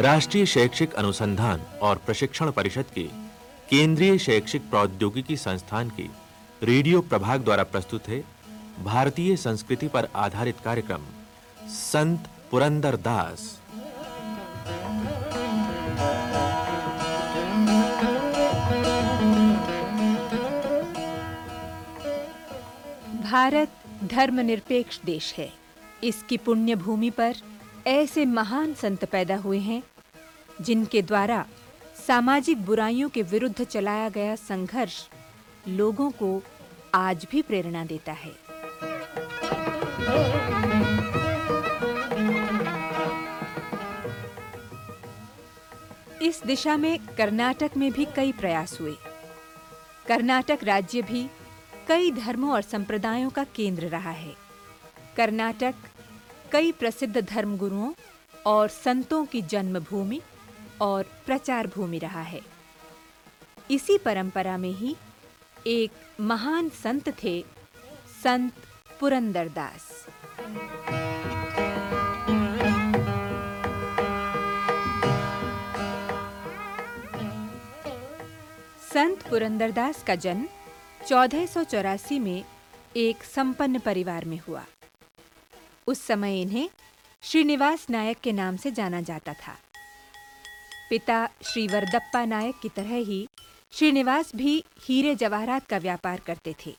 राष्ट्रीय शैक्षिक अनुसंधान और प्रशिक्षण परिषद के केंद्रीय शैक्षिक प्रौद्योगिकी संस्थान के रेडियो प्रभाग द्वारा प्रस्तुत है भारतीय संस्कृति पर आधारित कार्यक्रम, संत पुरंदर दास। भारत धर्मनिरपेक्ष देश है। इसकी पुण्य भूमि पर ऐसे महान संत पैदा हुए हैं, जिनके द्वारा सामाजिक बुराइयों के विरुद्ध चलाया गया संघर्ष लोगों को आज भी प्रेरणा देता है। इस दिशा में कर्नाटक में भी कई प्रयास हुए। कर्नाटक राज्य भी कई धर्मों और संप्रदायों का केंद्र रहा है। कर्नाटक कई प्रसिद्ध धर्मगुरुओं और संतों की जन्मभूमि और प्रचार भूमि रहा है। इसी परंपरा में ही एक महान संत थे, संत पुरंदरदास। संत पुरंदरदास का जन्म 1484 में एक संपन्न परिवार में हुआ। उस समय इन्हें श्रीनिवास नायक के नाम से जाना जाता था। पिता श्री वरदप्पा नायक की तरह ही श्रीनिवास भी हीरे जवाहरात का व्यापार करते थे।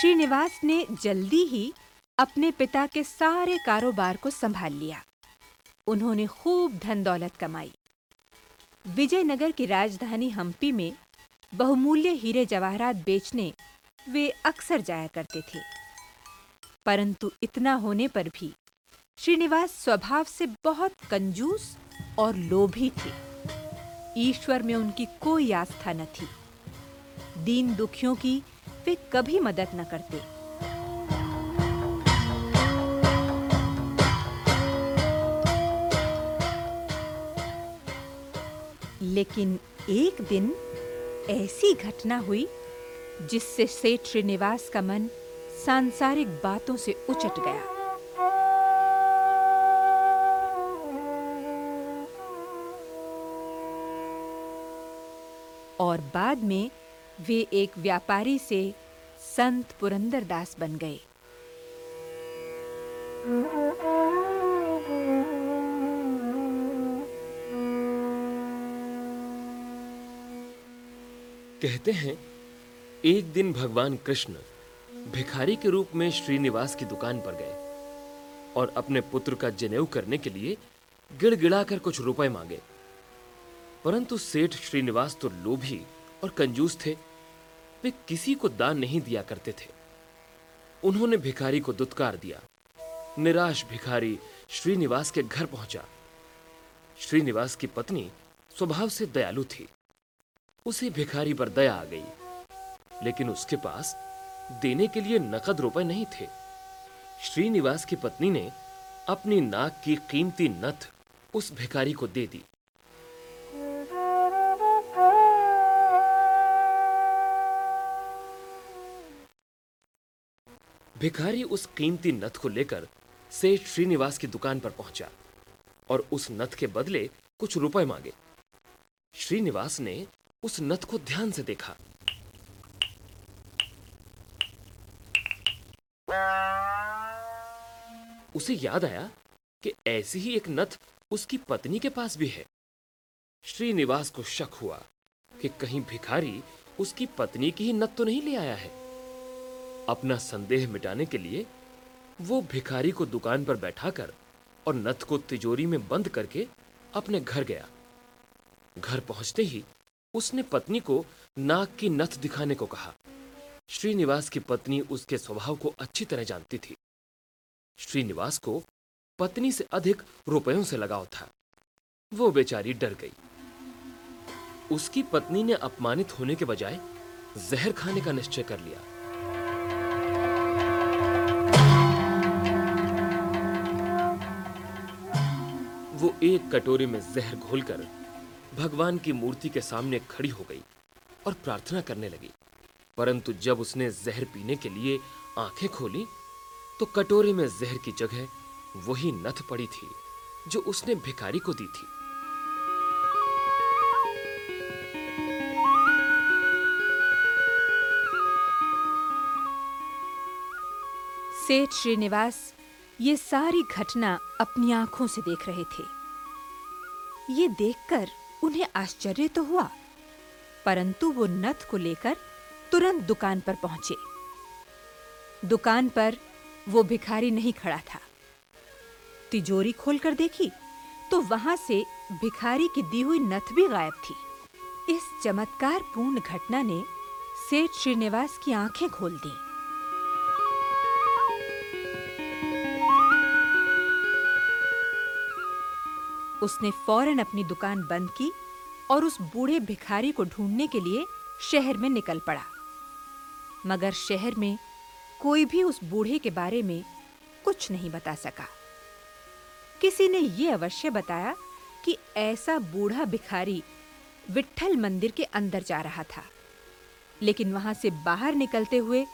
श्रीनिवास ने जल्दी ही अपने पिता के सारे कारोबार को संभाल लिया। उन्होंने खूब धन दौलत कमाई। विजयनगर की राजधानी हम्पी में बहुमूल्य हीरे जवाहरात बेचने वे अक्सर जाया करते थे। परंतु इतना होने पर भी श्रीनिवास स्वभाव से बहुत कंजूस और लोभी थे। ईश्वर में उनकी कोई आस्था न थी। दीन दुखियों की वे कभी मदद न करते। लेकिन एक दिन ऐसी घटना हुई जिससे सेठ श्रीनिवास का मन सांसारिक बातों से उचट गया। और बाद में वे एक व्यापारी से संत पुरंदर दास बन गए। कहते हैं, एक दिन भगवान कृष्ण भिखारी के रूप में श्रीनिवास की दुकान पर गए और अपने पुत्र का जनेऊ करने के लिए गिड़गिड़ाकर कुछ रुपए मांगे। परंतु सेठ श्रीनिवास तो लोभी और कंजूस थे। वे किसी को दान नहीं दिया करते थे। उन्होंने भिखारी को दुत्कार दिया। निराश भिखारी श्रीनिवास के घर पहुँचा। श्रीनिवास की पत्नी स्वभाव से दयालु थी। उसे भिखारी पर दया आ गई, लेकिन उसके पास देने के लिए नकद रुपए नहीं थे। श्रीनिवास की पत्नी ने अपनी नाक की कीमती नथ उस भिखारी को दे दी। भिखारी उस कीमती नथ को लेकर सेठ श्रीनिवास की दुकान पर पहुँचा और उस नथ के बदले कुछ रुपए मांगे। श्रीनिवास ने उस नथ को ध्यान से देखा। उसे याद आया कि ऐसी ही एक नथ उसकी पत्नी के पास भी है। श्रीनिवास को शक हुआ कि कहीं भिखारी उसकी पत्नी की ही नथ तो नहीं ले आया है। अपना संदेह मिटाने के लिए वो भिखारी को दुकान पर बैठाकर और नथ को तिजोरी में बंद करके अपने घर गया। घर पहुँचते ही उसने पत्नी को नाक की नथ दिखाने को कहा। श्रीनिवास की पत्नी उसके स्वभाव को अच्छी तरह जानती थी। श्रीनिवास को पत्नी से अधिक रुपयों से लगाव था। वो बेचारी डर गई। उसकी पत्नी ने अपमानित होने के बजाय जहर खाने का निश्चय कर लिया। वो एक कटोरे में जहर घोलकर भगवान की मूर्ति के सामने खड़ी हो गई और प्रार्थना करने लगी। परंतु जब उसने जहर पीने के लिए आँखें खोली तो कटोरे में जहर की जगह वही नथ पड़ी थी, जो उसने भिखारी को दी थी। सेठ श्रीनिवास, ये सारी घटना अपनी आँखों से देख रहे थे। ये देखकर उन्हें आश्चर्य तो हुआ, परंतु वो नथ को लेकर तुरंत दुकान पर पहुँचे। दुकान पर वो भिखारी नहीं खड़ा था। तिजोरी खोलकर देखी तो वहाँ से भिखारी की दी हुई नथ भी गायब थी। इस चमत्कार पूर्ण घटना ने सेठ श्रीनिवास की आँखें खोल दी। उसने फ़ौरन अपनी दुकान बंद की और उस बूढ़े भिखारी को ढूँढने के लिए शहर में निकल पड़ा। मगर शहर में कोई भी उस बूढ़े के बारे में कुछ नहीं बता सका। किसी ने यह अवश्य बताया कि ऐसा बूढ़ा भिखारी विट्ठल मंदिर के अंदर जा रहा था, लेकिन वहाँ से बाहर निकलते हुए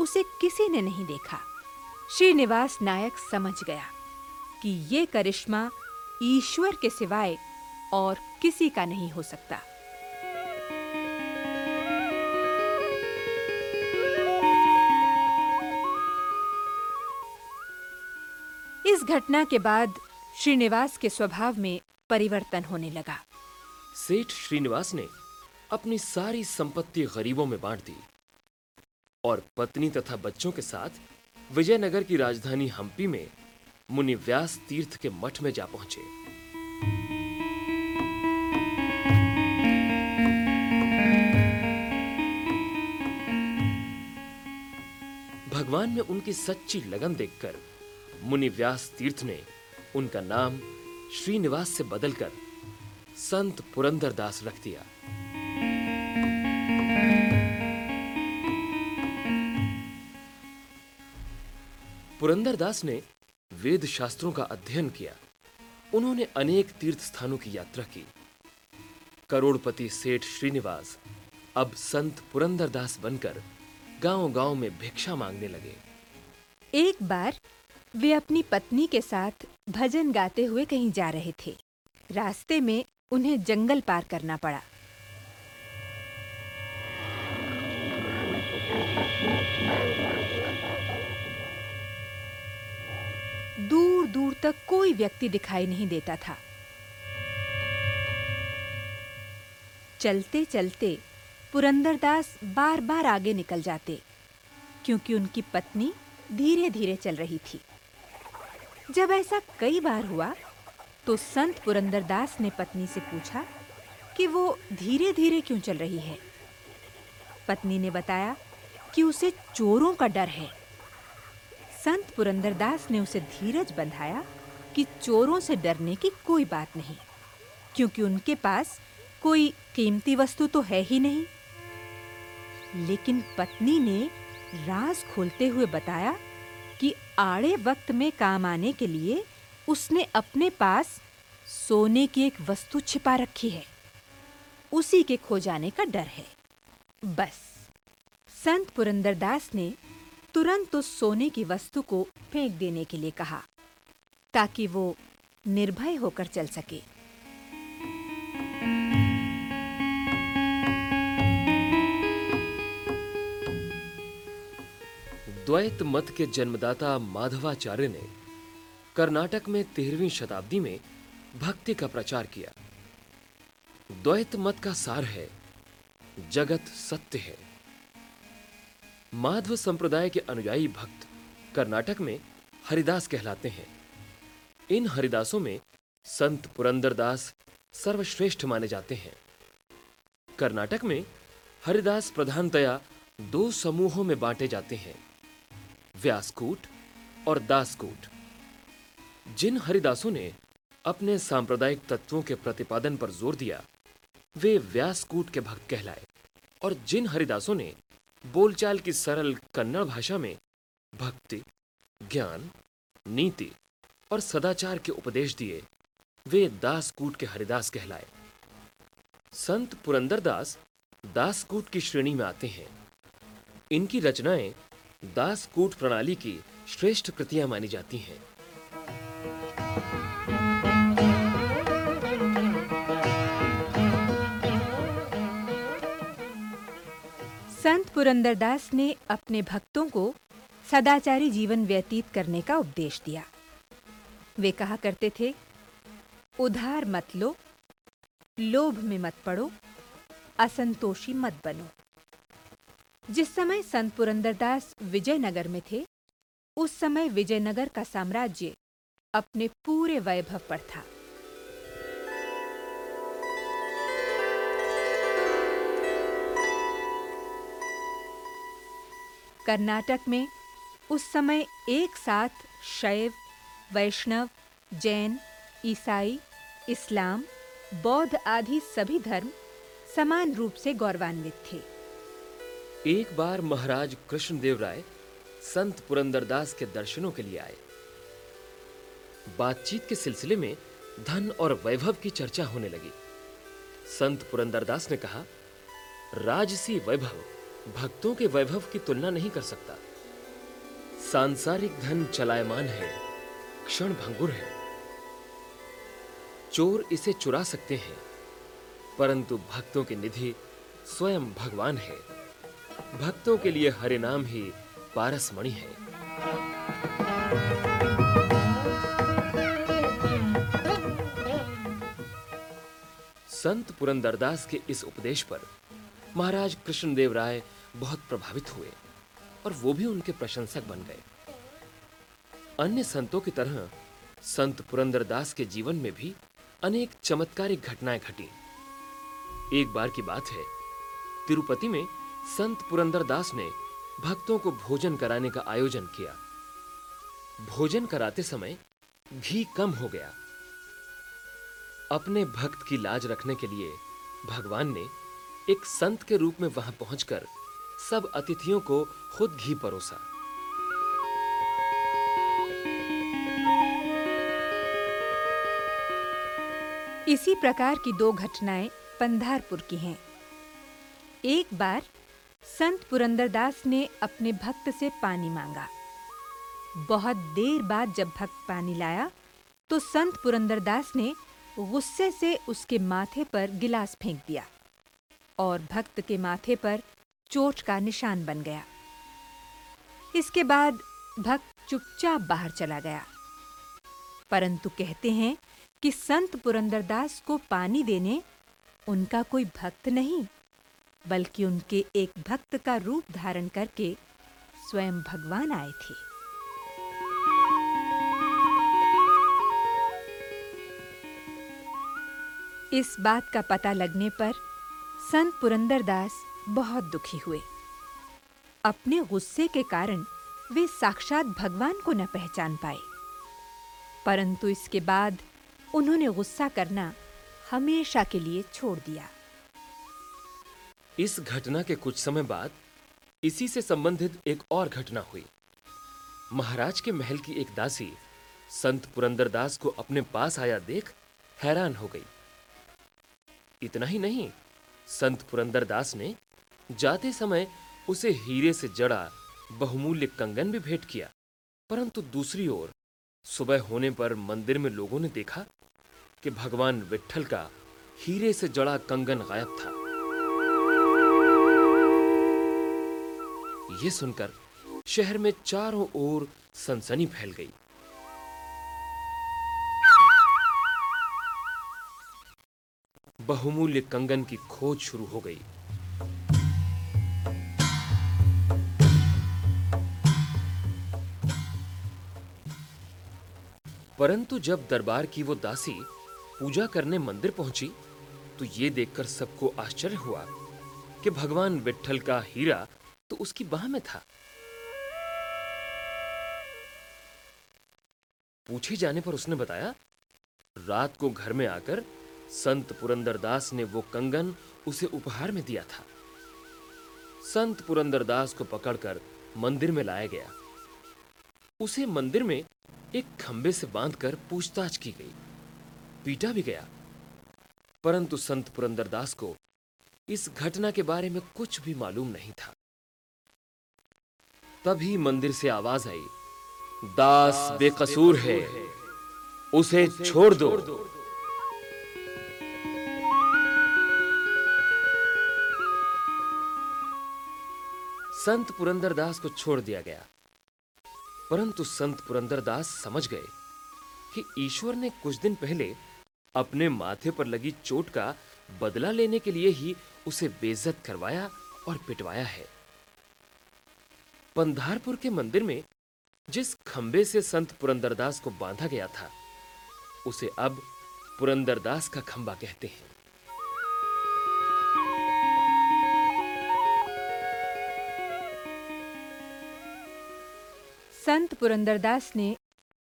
उसे किसी ने नहीं देखा। श्रीनिवास नायक समझ गया कि यह करिश्मा ईश्वर के सिवाय और किसी का नहीं हो सकता। घटना के बाद श्रीनिवास के स्वभाव में परिवर्तन होने लगा। सेठ श्रीनिवास ने अपनी सारी संपत्ति गरीबों में बांट दी और पत्नी तथा बच्चों के साथ विजयनगर की राजधानी हम्पी में मुनि व्यास तीर्थ के मठ में जा पहुँचे। भगवान में उनकी सच्ची लगन देखकर मुनि व्यास तीर्थ ने उनका नाम श्रीनिवास से बदलकर संत पुरंदरदास रख दिया। पुरंदरदास ने वेद शास्त्रों का अध्ययन किया। उन्होंने अनेक तीर्थ स्थानों की यात्रा की। करोड़पति सेठ श्रीनिवास अब संत पुरंदर दास बनकर गांव-गांव में भिक्षा मांगने लगे। एक बार वे अपनी पत्नी के साथ भजन गाते हुए कहीं जा रहे थे। रास्ते में उन्हें जंगल पार करना पड़ा। दूर दूर तक कोई व्यक्ति दिखाई नहीं देता था। चलते चलते पुरंदरदास बार बार आगे निकल जाते, क्योंकि उनकी पत्नी धीरे धीरे चल रही थी। जब ऐसा कई बार हुआ तो संत पुरंदरदास ने पत्नी से पूछा कि वो धीरे धीरे क्यों चल रही है। पत्नी ने बताया कि उसे चोरों का डर है। संत पुरंदरदास ने उसे धीरज बंधाया कि चोरों से डरने की कोई बात नहीं, क्योंकि उनके पास कोई कीमती वस्तु तो है ही नहीं। लेकिन पत्नी ने राज खोलते हुए बताया कि आड़े वक्त में काम आने के लिए उसने अपने पास सोने की एक वस्तु छिपा रखी है। उसी के खो जाने का डर है। बस। संत पुरंदरदास ने तुरंत उस सोने की वस्तु को फेंक देने के लिए कहा, ताकि वो निर्भय होकर चल सके। द्वैत मत के जन्मदाता माधवाचार्य ने कर्नाटक में तेरहवीं शताब्दी में भक्ति का प्रचार किया। द्वैत मत का सार है, जगत सत्य है। माधव संप्रदाय के अनुयायी भक्त कर्नाटक में हरिदास कहलाते हैं। इन हरिदासों में संत पुरंदरदास सर्वश्रेष्ठ माने जाते हैं। कर्नाटक में हरिदास प्रधानतया दो समूहों में बांटे जाते हैं। व्यासकूट और दासकूट। जिन हरिदासों ने अपने सांप्रदायिक तत्वों के प्रतिपादन पर ज़ोर दिया, वे व्यासकूट के भक्त कहलाए और जिन हरिदासों ने बोलचाल की सरल कन्नड़ भाषा में भक्ति, ज्ञान, नीति और सदाचार के उपदेश दिए, वे दासकूट के हरिदास कहलाए। संत पुरंदरदास दासकूट की श्रेणी में आते हैं। इनकी रचनाएँ दासकूट प्रणाली की श्रेष्ठ कृतियाँ मानी जाती हैं। संत पुरंदरदास ने अपने भक्तों को सदाचारी जीवन व्यतीत करने का उपदेश दिया। वे कहा करते थे, उधार मत लो, लोभ में मत पड़ो, असंतोषी मत बनो। जिस समय संत पुरंदरदास विजयनगर में थे, उस समय विजयनगर का साम्राज्य अपने पूरे वैभव पर था। कर्नाटक में उस समय एक साथ शैव, वैष्णव, जैन, ईसाई, इस्लाम, बौद्ध आदि सभी धर्म समान रूप से गौरवान्वित थे। एक बार महाराज कृष्णदेव राय संत पुरंदरदास के दर्शनों के लिए आए। बातचीत के सिलसिले में धन और वैभव की चर्चा होने लगी। संत पुरंदरदास ने कहा, राजसी वैभव, भक्तों के वैभव की तुलना नहीं कर सकता। सांसारिक धन चलायमान है, क्षण भंगुर है। चोर इसे चुरा सकते हैं, परंतु भक्तों की निधि स्वयं भगवान है। भक्तों के लिए हरि नाम ही पारसमणि है। संत पुरंदरदास के इस उपदेश पर महाराज कृष्णदेव राय बहुत प्रभावित हुए और वो भी उनके प्रशंसक बन गए। अन्य संतों की तरह संत पुरंदरदास के जीवन में भी अनेक चमत्कारिक घटनाएँ घटी। एक बार की बात है, तिरुपति में संत पुरंदरदास ने भक्तों को भोजन कराने का आयोजन किया। भोजन कराते समय घी कम हो गया। अपने भक्त की लाज रखने के लिए भगवान ने एक संत के रूप में वहाँ पहुंचकर सब अतिथियों को खुद घी परोसा। इसी प्रकार की दो घटनाएँ पंधारपुर की हैं। एक बार संत पुरंदरदास ने अपने भक्त से पानी मांगा। बहुत देर बाद जब भक्त पानी लाया तो संत पुरंदरदास ने गुस्से से उसके माथे पर गिलास फेंक दिया और भक्त के माथे पर चोट का निशान बन गया। इसके बाद भक्त चुपचाप बाहर चला गया। परंतु कहते हैं कि संत पुरंदरदास को पानी देने उनका कोई भक्त नहीं। बल्कि उनके एक भक्त का रूप धारण करके स्वयं भगवान आए थे। इस बात का पता लगने पर संत पुरंदरदास बहुत दुखी हुए। अपने गुस्से के कारण वे साक्षात भगवान को न पहचान पाए। परंतु इसके बाद उन्होंने गुस्सा करना हमेशा के लिए छोड़ दिया। इस घटना के कुछ समय बाद इसी से संबंधित एक और घटना हुई। महाराज के महल की एक दासी, संत पुरंदरदास को अपने पास आया देख हैरान हो गई। इतना ही नहीं, संत पुरंदरदास ने जाते समय उसे हीरे से जड़ा बहुमूल्य कंगन भी भेंट किया, परंतु दूसरी ओर सुबह होने पर मंदिर में लोगों ने देखा कि भगवान विठल का हीरे से जड़ा कंगन गायब था। यह सुनकर शहर में चारों ओर सनसनी फैल गई। बहुमूल्य कंगन की खोज शुरू हो गई। परंतु जब दरबार की वो दासी पूजा करने मंदिर पहुँची तो ये देखकर सबको आश्चर्य हुआ कि भगवान विठल का हीरा तो उसकी बाह में था। पूछे जाने पर उसने बताया, रात को घर में आकर संत पुरंदरदास ने वो कंगन उसे उपहार में दिया था। संत पुरंदरदास को पकड़कर मंदिर में लाया गया। उसे मंदिर में एक खंबे से बांधकर पूछताछ की गई। पीटा भी गया। परंतु संत पुरंदरदास को इस घटना के बारे में कुछ भी मालूम नहीं था। तभी मंदिर से आवाज़ आई दास बेकसूर है उसे छोड़ दो। संत पुरंदर दास को छोड़ दिया गया। परंतु संत पुरंदर दास समझ गए कि ईश्वर ने कुछ दिन पहले अपने माथे पर लगी चोट का बदला लेने के लिए ही उसे बेइज्जत करवाया और पिटवाया है। पंधारपुर के मंदिर में जिस खंबे से संत पुरंदरदास को बांधा गया था, उसे अब पुरंदरदास का खंबा कहते हैं। संत पुरंदरदास ने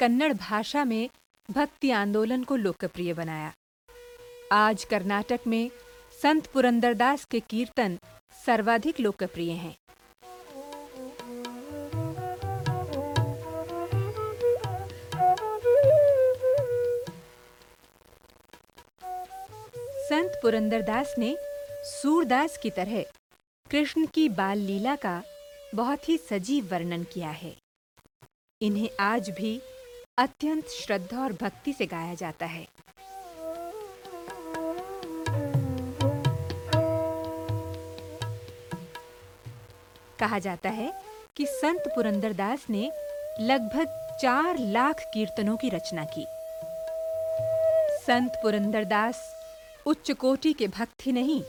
कन्नड़ भाषा में भक्ति आंदोलन को लोकप्रिय बनाया। आज कर्नाटक में संत पुरंदरदास के कीर्तन सर्वाधिक लोकप्रिय हैं। संत पुरंदरदास ने सूरदास की तरह कृष्ण की बाल लीला का बहुत ही सजीव वर्णन किया है। इन्हें आज भी अत्यंत श्रद्धा और भक्ति से गाया जाता है। कहा जाता है कि संत पुरंदरदास ने लगभग चार लाख कीर्तनों की रचना की। संत पुरंदरदास उच्च कोटि के भक्त ही नहीं,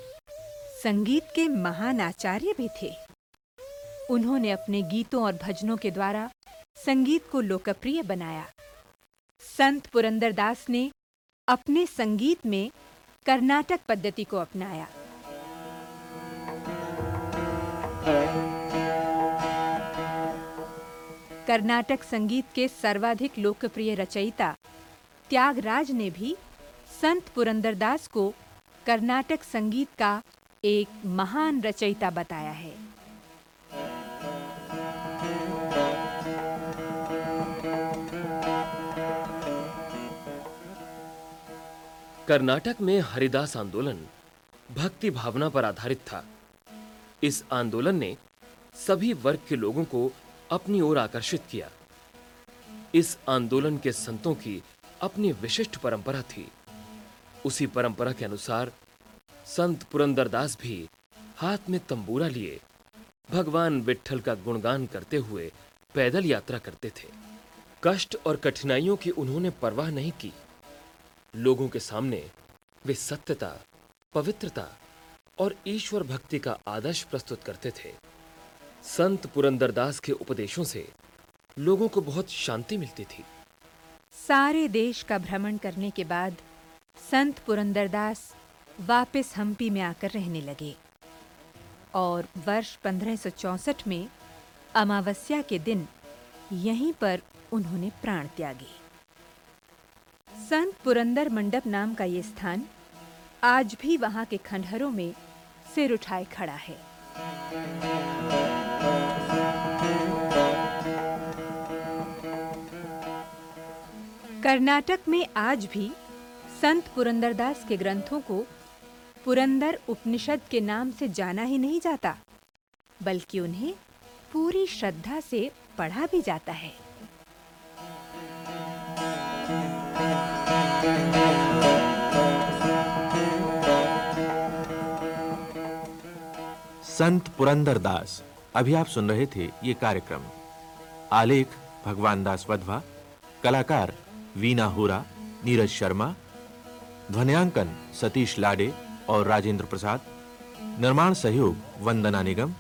संगीत के महान आचार्य भी थे। उन्होंने अपने गीतों और भजनों के द्वारा संगीत को लोकप्रिय बनाया। संत पुरंदरदास ने अपने संगीत में कर्नाटक पद्धति को अपनाया। कर्नाटक संगीत के सर्वाधिक लोकप्रिय रचयिता त्यागराज ने भी संत पुरंदरदास को कर्नाटक संगीत का एक महान रचयिता बताया है। कर्नाटक में हरिदास आंदोलन भक्ति भावना पर आधारित था। इस आंदोलन ने सभी वर्ग के लोगों को अपनी ओर आकर्षित किया। इस आंदोलन के संतों की अपनी विशिष्ट परंपरा थी। उसी परंपरा के अनुसार संत पुरंदरदास भी हाथ में तंबूरा लिए भगवान विठल का गुणगान करते हुए पैदल यात्रा करते थे। कष्ट और कठिनाइयों की उन्होंने परवाह नहीं की। लोगों के सामने वे सत्यता, पवित्रता और ईश्वर भक्ति का आदर्श प्रस्तुत करते थे। संत पुरंदरदास के उपदेशों से लोगों को बहुत शांति मिलती थी। सारे देश का भ्रमण करने के बाद संत पुरंदरदास वापस हम्पी में आकर रहने लगे और वर्ष 1564 में अमावस्या के दिन यहीं पर उन्होंने प्राण त्यागे। संत पुरंदर मंडप नाम का ये स्थान आज भी वहाँ के खंडहरों में सिर उठाए खड़ा है। कर्नाटक में आज भी संत पुरंदरदास के ग्रंथों को पुरंदर उपनिषद के नाम से जाना ही नहीं जाता, बल्कि उन्हें पूरी श्रद्धा से पढ़ा भी जाता है। संत पुरंदर दास अभी आप सुन रहे थे ये कार्यक्रम। आलेख, भगवान दास वधवा कलाकार वीना होरा, नीरज शर्मा ध्वनियांकन सतीश लाडे और राजेंद्र प्रसाद, निर्माण सहयोग वंदना निगम,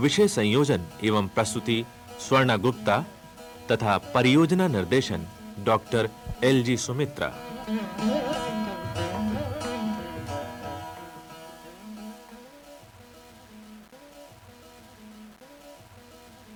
विषय संयोजन एवं प्रस्तुति स्वर्णा गुप्ता तथा परियोजना निर्देशन डॉक्टर एल जी सुमित्रा।